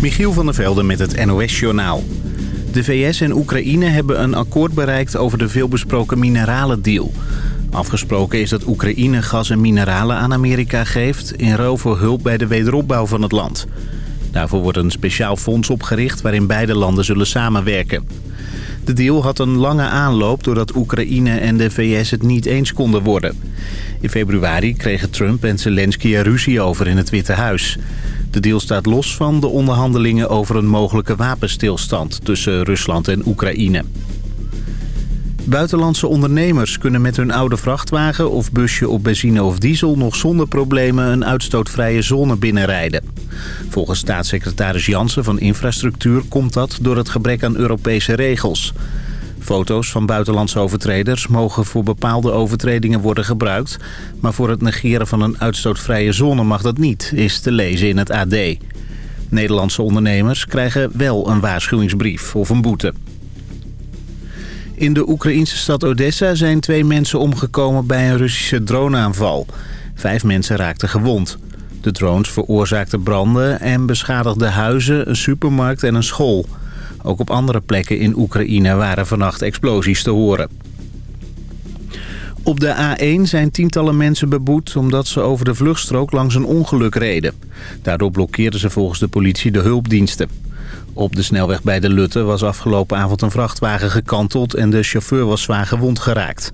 Michiel van der Velde met het NOS-journaal. De VS en Oekraïne hebben een akkoord bereikt over de veelbesproken mineralendeal. Afgesproken is dat Oekraïne gas en mineralen aan Amerika geeft... in ruil voor hulp bij de wederopbouw van het land. Daarvoor wordt een speciaal fonds opgericht waarin beide landen zullen samenwerken. De deal had een lange aanloop doordat Oekraïne en de VS het niet eens konden worden. In februari kregen Trump en Zelensky er ruzie over in het Witte Huis. De deal staat los van de onderhandelingen over een mogelijke wapenstilstand tussen Rusland en Oekraïne. Buitenlandse ondernemers kunnen met hun oude vrachtwagen of busje op benzine of diesel nog zonder problemen een uitstootvrije zone binnenrijden. Volgens staatssecretaris Jansen van Infrastructuur komt dat door het gebrek aan Europese regels. Foto's van buitenlandse overtreders mogen voor bepaalde overtredingen worden gebruikt... maar voor het negeren van een uitstootvrije zone mag dat niet, is te lezen in het AD. Nederlandse ondernemers krijgen wel een waarschuwingsbrief of een boete. In de Oekraïnse stad Odessa zijn twee mensen omgekomen bij een Russische droneaanval. Vijf mensen raakten gewond. De drones veroorzaakten branden en beschadigden huizen, een supermarkt en een school. Ook op andere plekken in Oekraïne waren vannacht explosies te horen. Op de A1 zijn tientallen mensen beboet omdat ze over de vluchtstrook langs een ongeluk reden. Daardoor blokkeerden ze volgens de politie de hulpdiensten. Op de snelweg bij de Lutte was afgelopen avond een vrachtwagen gekanteld en de chauffeur was zwaar gewond geraakt.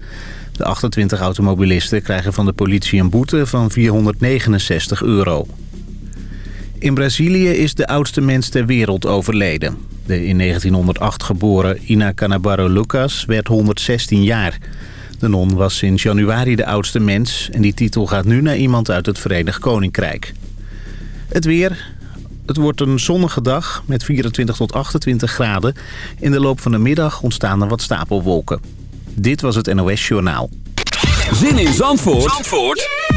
De 28 automobilisten krijgen van de politie een boete van 469 euro. In Brazilië is de oudste mens ter wereld overleden. De in 1908 geboren Ina Canabaro Lucas werd 116 jaar. De non was sinds januari de oudste mens en die titel gaat nu naar iemand uit het Verenigd Koninkrijk. Het weer, het wordt een zonnige dag met 24 tot 28 graden. In de loop van de middag ontstaan er wat stapelwolken. Dit was het NOS Journaal. Zin in Zandvoort, Zandvoort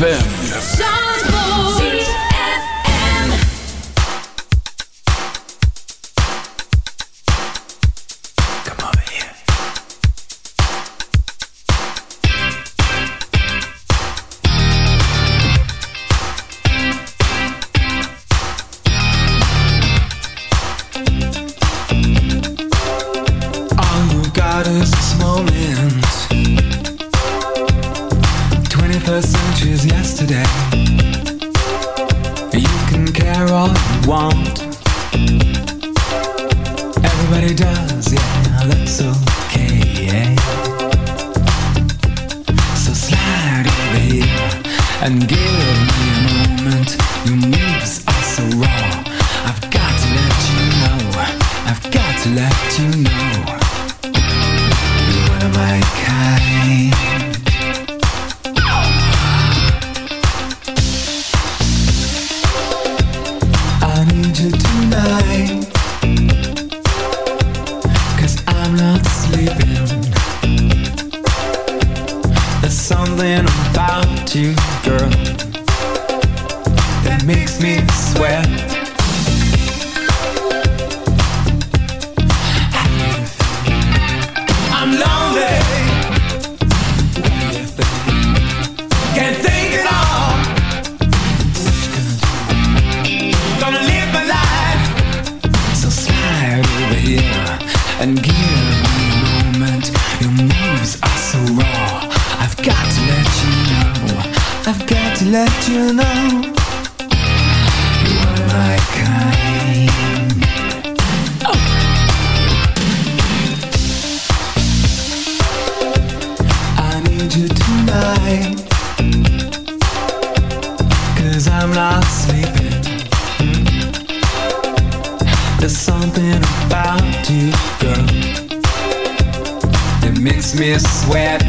ZFM. I've got to let you know. You are my kind. Oh. I need you tonight. Cause I'm not sleeping. There's something about you, girl That makes me sweat.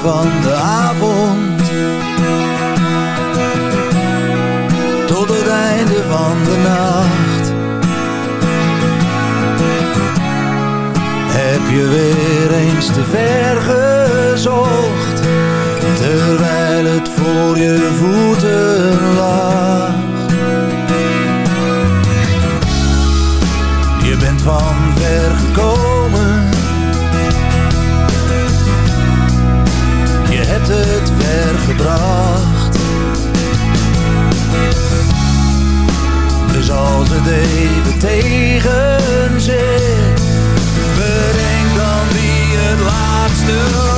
Van de avond. Tot het einde van de nacht. Heb je weer eens te ver gezocht Terwijl het voor je voeten lag het even tegen zit Bedenk dan wie het laatste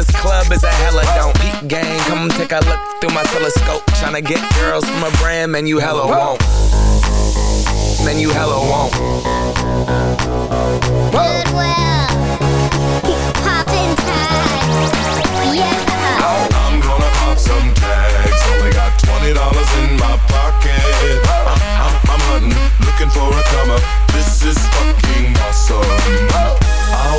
this club is a hella don't. Peep gang, come take a look through my telescope. Tryna get girls from a brand, man, you hella won't. Man, you hella won't. Goodwill. Poppin' tags. Yeah. I'm gonna pop some tags. Only got twenty dollars in my pocket. I'm, I'm, I'm hunting, looking for a come up. This is fucking awesome.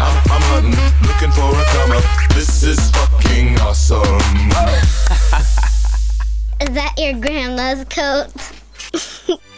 I'm, I'm hunting, looking for a come up. This is fucking awesome. Is that your grandma's coat?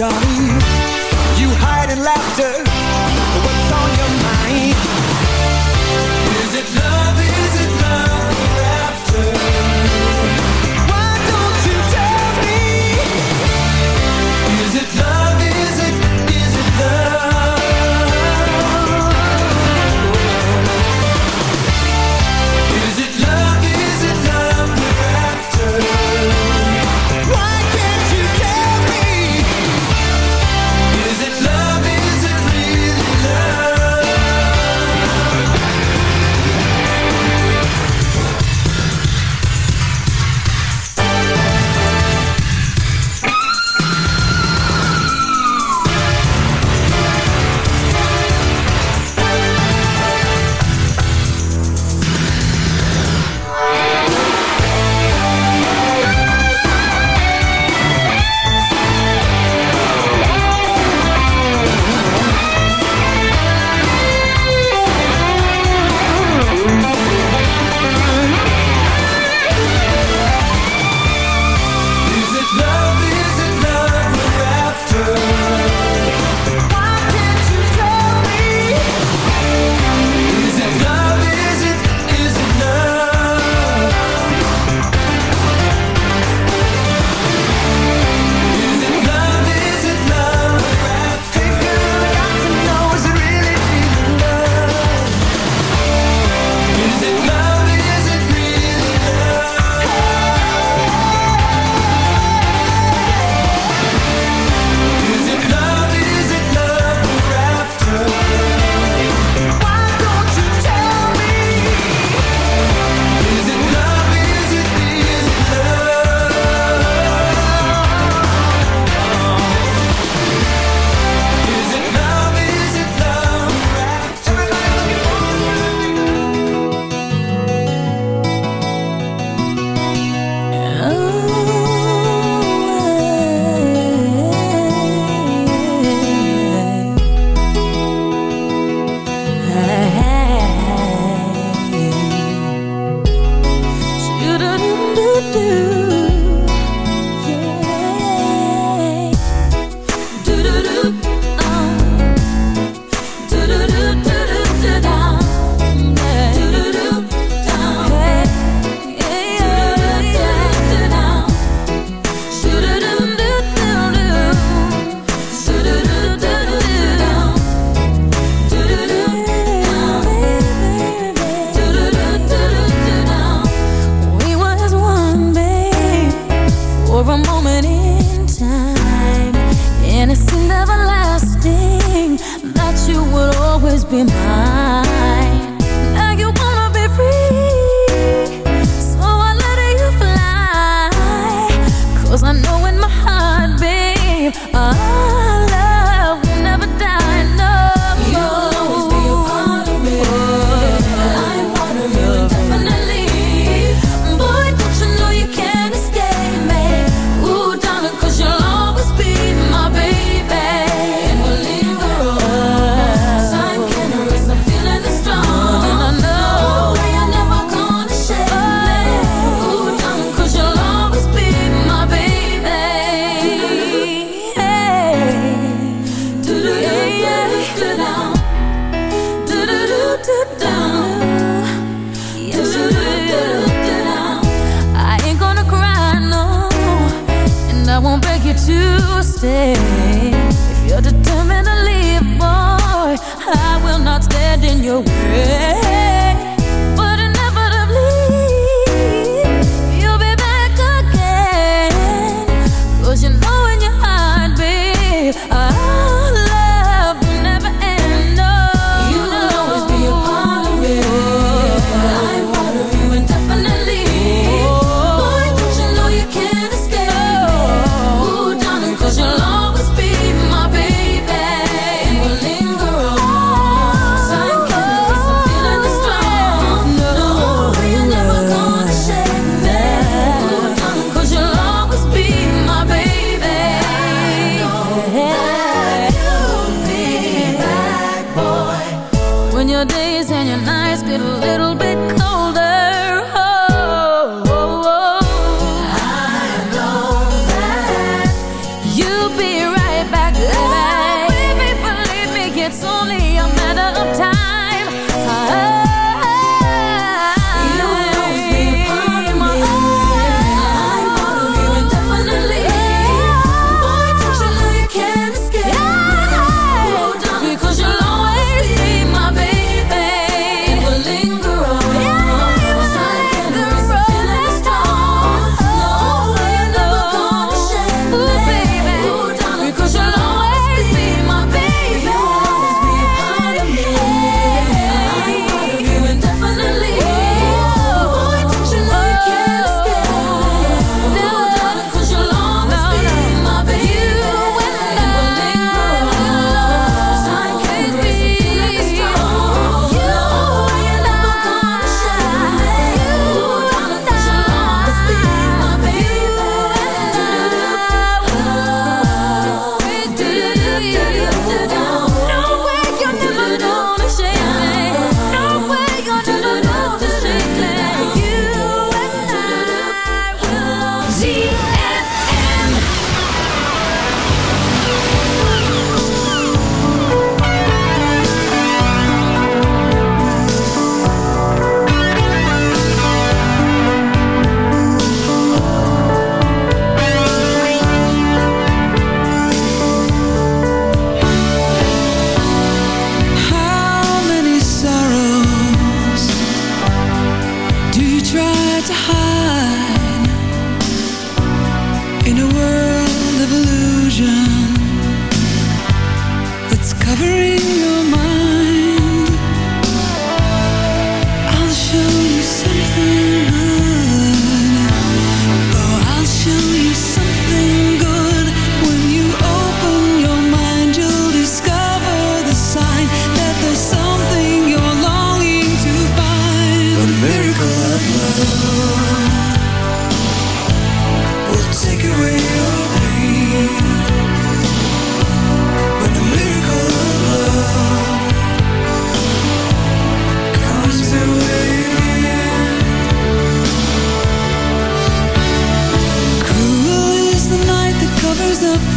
Johnny. You hide in laughter, what's on your mind? Is it love?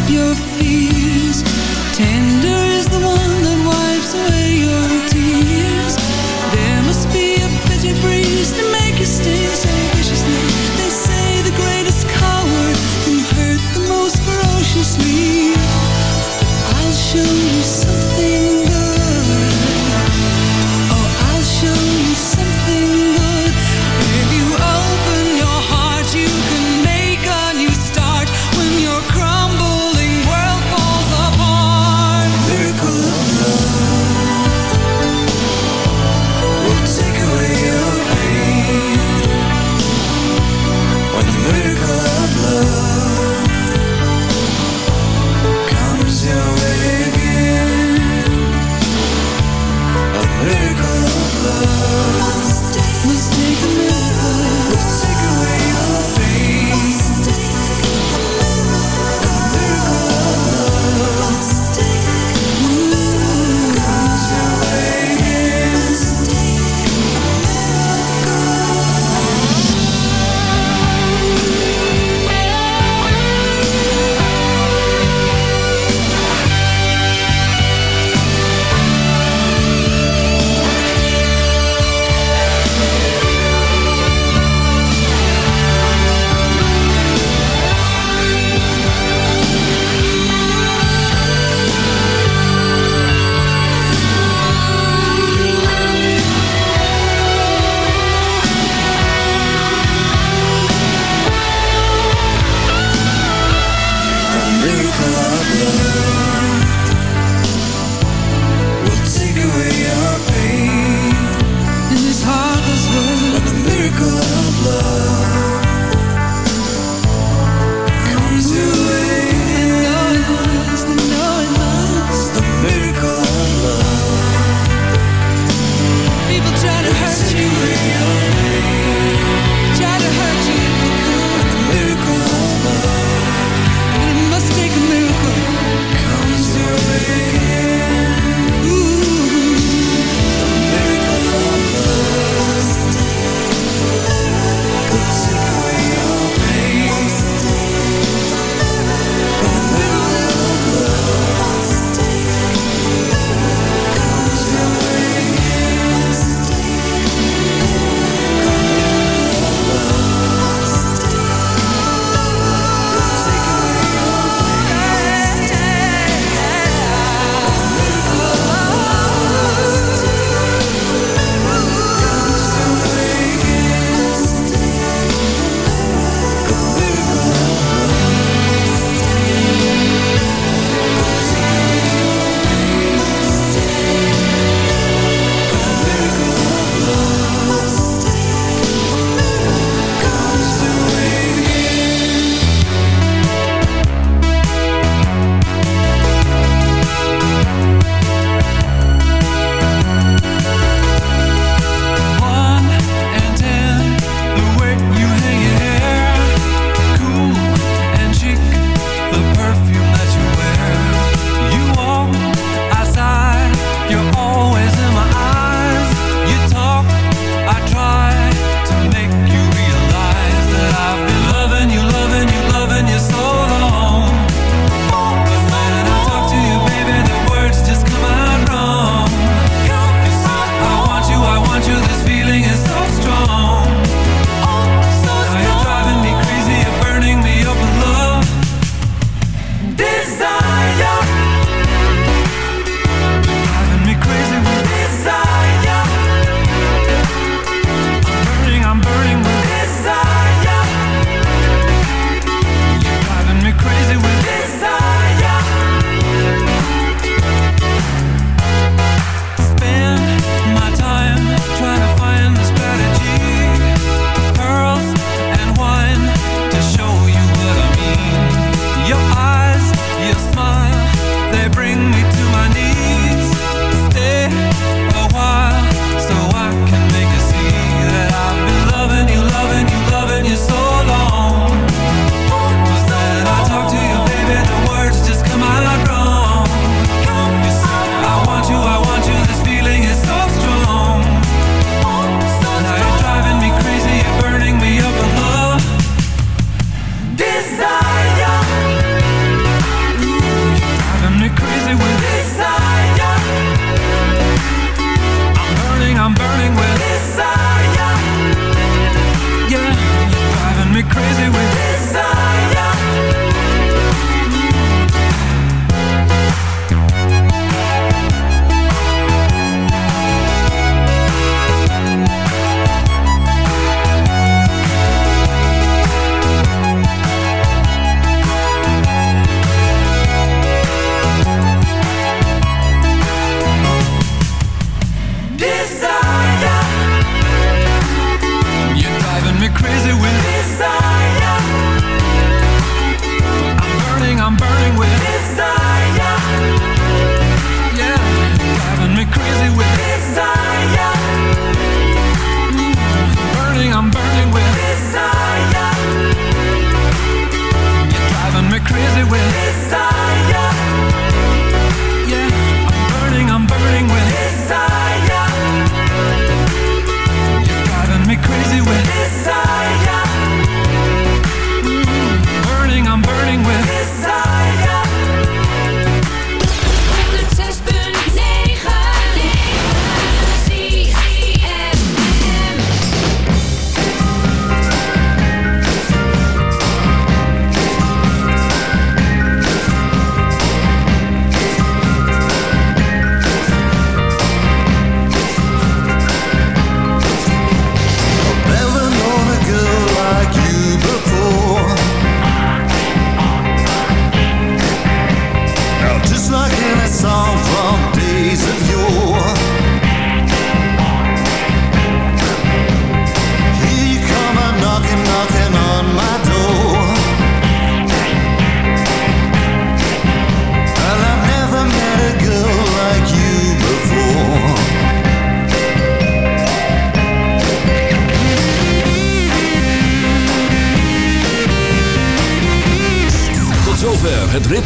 Your fears.